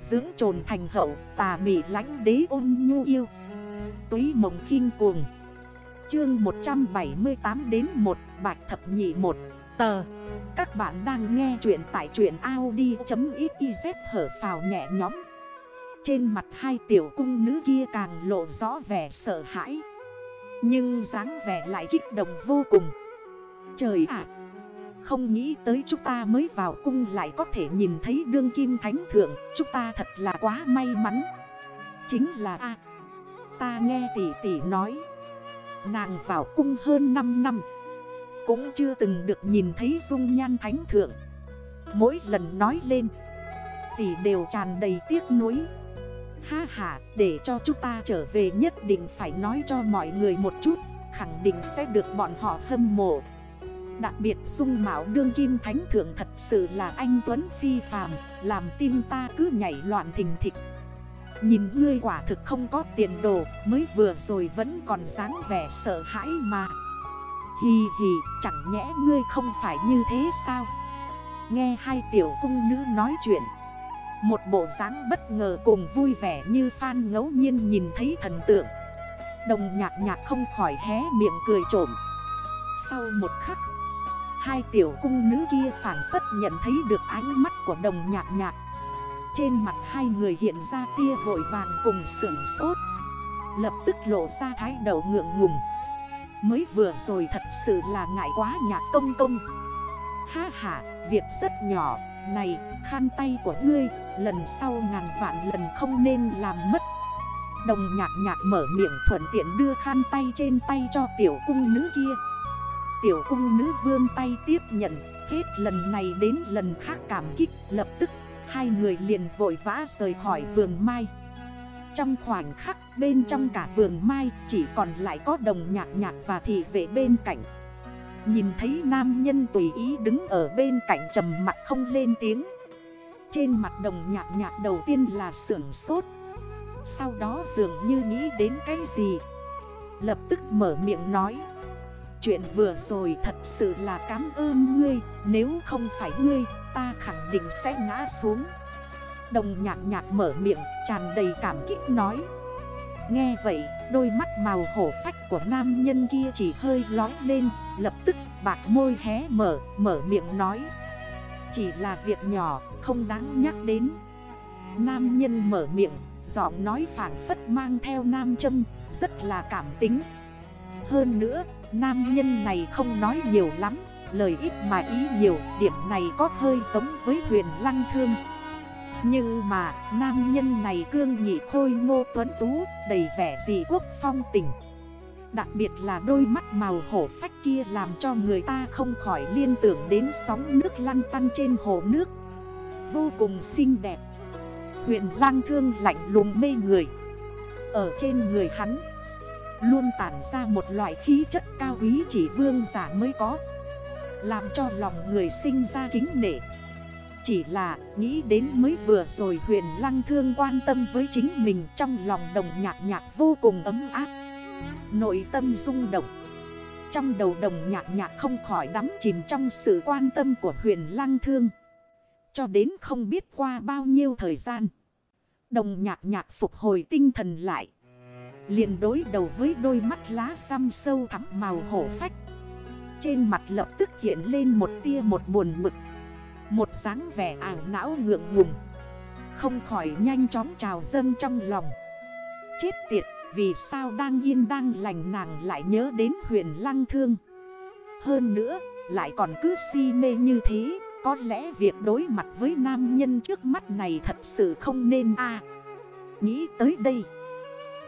Dưỡng trồn thành hậu, tà mị lánh đế ôn nhu yêu. Túy mộng khinh cuồng. Chương 178 đến 1 Bạch Thập Nhị 1 Tờ Các bạn đang nghe chuyện tại chuyện Audi.xyz hở phào nhẹ nhõm. Trên mặt hai tiểu cung nữ kia càng lộ rõ vẻ sợ hãi. Nhưng dáng vẻ lại kích động vô cùng. Trời ạ! Không nghĩ tới chúng ta mới vào cung lại có thể nhìn thấy đương kim thánh thượng, Chúng ta thật là quá may mắn. Chính là A. Ta nghe tỷ tỷ nói, Nàng vào cung hơn 5 năm, Cũng chưa từng được nhìn thấy dung nhan thánh thượng. Mỗi lần nói lên, Tỷ đều tràn đầy tiếc nuối. Ha ha, để cho chúng ta trở về nhất định phải nói cho mọi người một chút, Khẳng định sẽ được bọn họ hâm mộ. Đặc biệt dung mạo đương kim thánh thượng thật sự là anh Tuấn Phi phàm, Làm tim ta cứ nhảy loạn thình thịch. Nhìn ngươi quả thực không có tiền đồ, Mới vừa rồi vẫn còn dáng vẻ sợ hãi mà. Hì hì, chẳng nhẽ ngươi không phải như thế sao? Nghe hai tiểu cung nữ nói chuyện, Một bộ dáng bất ngờ cùng vui vẻ như Phan ngẫu nhiên nhìn thấy thần tượng. Đồng nhạc nhạc không khỏi hé miệng cười trộm. Sau một khắc Hai tiểu cung nữ kia phản phất nhận thấy được ánh mắt của đồng nhạc nhạc. Trên mặt hai người hiện ra tia vội vàng cùng sưởng sốt. Lập tức lộ ra thái đầu ngượng ngùng. Mới vừa rồi thật sự là ngại quá nhạc công công. Ha ha, việc rất nhỏ. Này, khăn tay của ngươi Lần sau ngàn vạn lần không nên làm mất. Đồng nhạc nhạc mở miệng thuận tiện đưa khăn tay trên tay cho tiểu cung nữ kia. Tiểu cung nữ vươn tay tiếp nhận. Hết lần này đến lần khác cảm kích Lập tức, Hai người liền vội vã rời khỏi vườn mai. Trong khoảnh khắc, bên trong cả vườn mai Chỉ còn lại có đồng nhạc nhạc và thị vệ bên cạnh. Nhìn thấy nam nhân tùy ý đứng ở bên cạnh trầm mặt không lên tiếng. Trên mặt đồng nhạc nhạc đầu tiên là sưởng sốt. Sau đó dường như nghĩ đến cái gì, Lập tức mở miệng nói. Chuyện vừa rồi thật sự là cảm ơn ngươi, Nếu không phải ngươi, ta khẳng định sẽ ngã xuống. Đồng nhạc nhạc mở miệng, tràn đầy cảm kích nói. Nghe vậy, đôi mắt màu hổ phách của nam nhân kia chỉ hơi lói lên, Lập tức bạc môi hé mở mở miệng nói. Chỉ là việc nhỏ, không đáng nhắc đến. Nam nhân mở miệng, Giọng nói phản phất mang theo nam châm, Rất là cảm tính. Hơn nữa Nam nhân này không nói nhiều lắm, Lời ít mà ý nhiều, Điểm này có hơi giống với huyền lăng thương. Nhưng mà, nam nhân này cương nhị khôi ngô tuấn tú, Đầy vẻ dị quốc phong tình. Đặc biệt là đôi mắt màu hổ phách kia làm cho người ta không khỏi liên tưởng đến sóng nước lăn tăn trên hồ nước. Vô cùng xinh đẹp. Huyền lang thương lạnh lùng mê người. Ở trên người hắn Luôn tản ra một loại khí chất cao quý chỉ vương giả mới có. Làm cho lòng người sinh ra kính nể. Chỉ là nghĩ đến mới vừa rồi huyền lăng thương quan tâm với chính mình Trong lòng đồng nhạc nhạc vô cùng ấm áp. Nội tâm rung động. Trong đầu đồng nhạc nhạc không khỏi đắm chìm trong sự quan tâm của huyền lăng thương. Cho đến không biết qua bao nhiêu thời gian, Đồng nhạc nhạc phục hồi tinh thần lại liền đối đầu với đôi mắt lá xăm sâu thắm màu hổ phách. Trên mặt lập tức hiện lên một tia một buồn mực, Một dáng vẻ ảo não ngượng ngùng. Không khỏi nhanh chóng trào dâng trong lòng. Chết tiệt, vì sao đang yên đang lành nàng lại nhớ đến huyền lăng thương? Hơn nữa, lại còn cứ si mê như thế, Có lẽ việc đối mặt với nam nhân trước mắt này thật sự không nên a. Nghĩ tới đây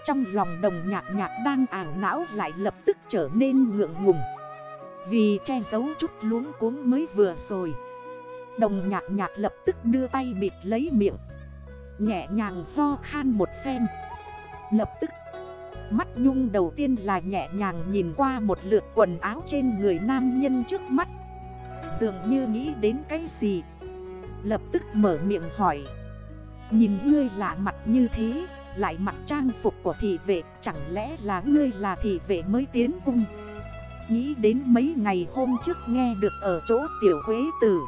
trong lòng đồng nhạc nhạc đang ảo não lại lập tức trở nên ngượng ngùng. Vì che giấu chút luống cuống mới vừa rồi, Đồng nhạc nhạc lập tức đưa tay bịt lấy miệng, Nhẹ nhàng ho khan một phen. Lập tức, Mắt nhung đầu tiên là nhẹ nhàng nhìn qua một lượt quần áo trên người nam nhân trước mắt. Dường như nghĩ đến cái gì, Lập tức mở miệng hỏi, Nhìn ngươi lạ mặt như thế lại mặc trang phục của thị vệ, Chẳng lẽ là ngươi là thị vệ mới tiến cung? Nghĩ đến mấy ngày hôm trước nghe được ở chỗ tiểu quế tử,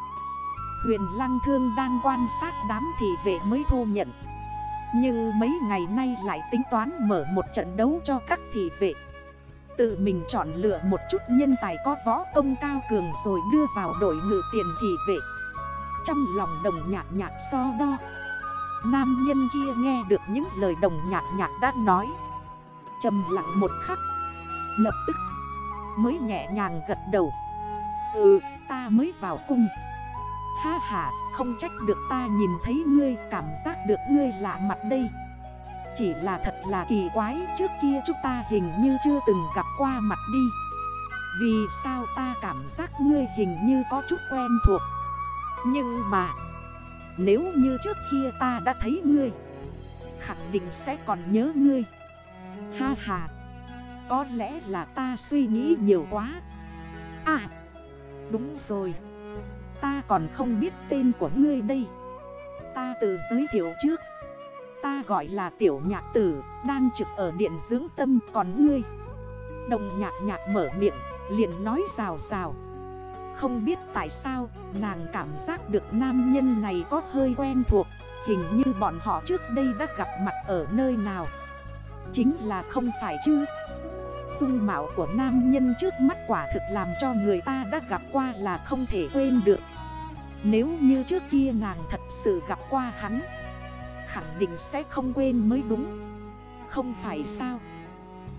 Huyền Lăng Thương đang quan sát đám thị vệ mới thu nhận. Nhưng mấy ngày nay lại tính toán mở một trận đấu cho các thị vệ. Tự mình chọn lựa một chút nhân tài có võ công cao cường rồi đưa vào đội ngự tiền thị vệ. Trong lòng đồng nhạc nhạc so đo Nam nhân kia nghe được những lời đồng nhạc nhạc đã nói. Trầm lặng một khắc, Lập tức mới nhẹ nhàng gật đầu. Ừ ta mới vào cung. Ha ha, không trách được ta nhìn thấy ngươi, cảm giác được ngươi lạ mặt đây. Chỉ là thật là kỳ quái, trước kia chúng ta hình như chưa từng gặp qua mặt đi. Vì sao ta cảm giác ngươi hình như có chút quen thuộc? Nhưng mà nếu như trước kia ta đã thấy ngươi, Khẳng định sẽ còn nhớ ngươi. Ha ha, Có lẽ là ta suy nghĩ nhiều quá. À Đúng rồi. Ta còn không biết tên của ngươi đây. Ta tự giới thiệu trước. Ta gọi là tiểu nhạc tử, Đang trực ở điện dưỡng tâm còn ngươi. Đồng nhạc nhạc mở miệng, liền nói rào rào. Không biết tại sao, nàng cảm giác được nam nhân này có hơi quen thuộc, Hình như bọn họ trước đây đã gặp mặt ở nơi nào. Chính là không phải chứ? Dung mạo của nam nhân trước mắt quả thực làm cho người ta đã gặp qua là không thể quên được. Nếu như trước kia nàng thật sự gặp qua hắn, Khẳng định sẽ không quên mới đúng. Không phải sao?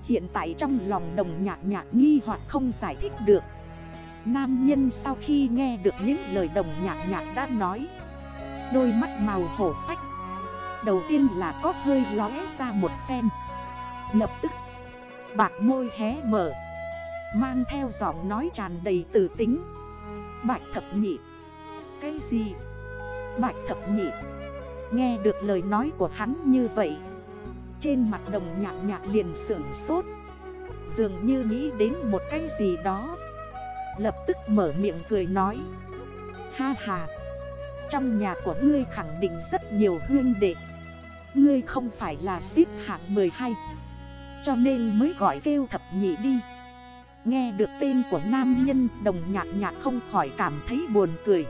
Hiện tại trong lòng đồng nhạc nhạc nghi hoặc không giải thích được. Nam nhân sau khi nghe được những lời đồng nhạc nhạc đã nói. Đôi mắt màu hổ phách. Đầu tiên là có hơi lóe ra một phen. Lập tức, Bạc môi hé mở. Mang theo giọng nói tràn đầy tử tính. Bạch thập nhị. Cái gì? Bạch thập nhị. Nghe được lời nói của hắn như vậy, Trên mặt đồng nhạc nhạc liền sưởng sốt. Dường như nghĩ đến một cái gì đó. Lập tức mở miệng cười nói. Ha ha, Trong nhà của ngươi khẳng định rất nhiều hương đệ. Ngươi không phải là xếp hạng 12 cho nên mới gọi kêu thập nhị đi. Nghe được tên của nam nhân, đồng nhạc nhạc không khỏi cảm thấy buồn cười.